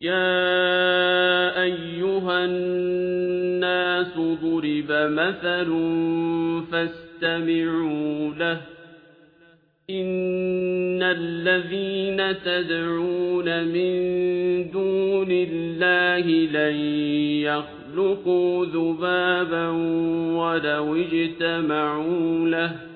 يَا أَيُّهَا النَّاسُ ضُرِبَ مَثَلٌ فَاسْتَمِعُوا لَهُ ۚ إِنَّ الَّذِينَ تَدْعُونَ مِن دُونِ اللَّهِ لَن يَخْلُقُوا ذُبَابًا وَلَوِ اجْتَمَعُوا لَهُ ۖ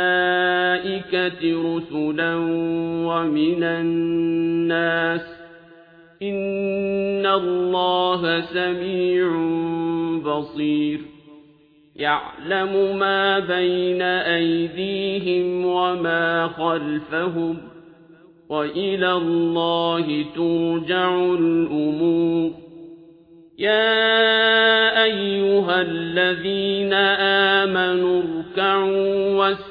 رُسُلًا وَمِنَ النَّاسِ ۚ إِنَّ اللَّهَ سَمِيعٌ بَصِيرٌ يَعْلَمُ مَا بَيْنَ أَيْدِيهِمْ وَمَا خَلْفَهُمْ ۗ وَإِلَى اللَّهِ تُرْجَعُ الْأُمُورُ يَا أَيُّهَا الَّذِينَ آمَنُوا ارْكَعُوا وَاسْجُدُوا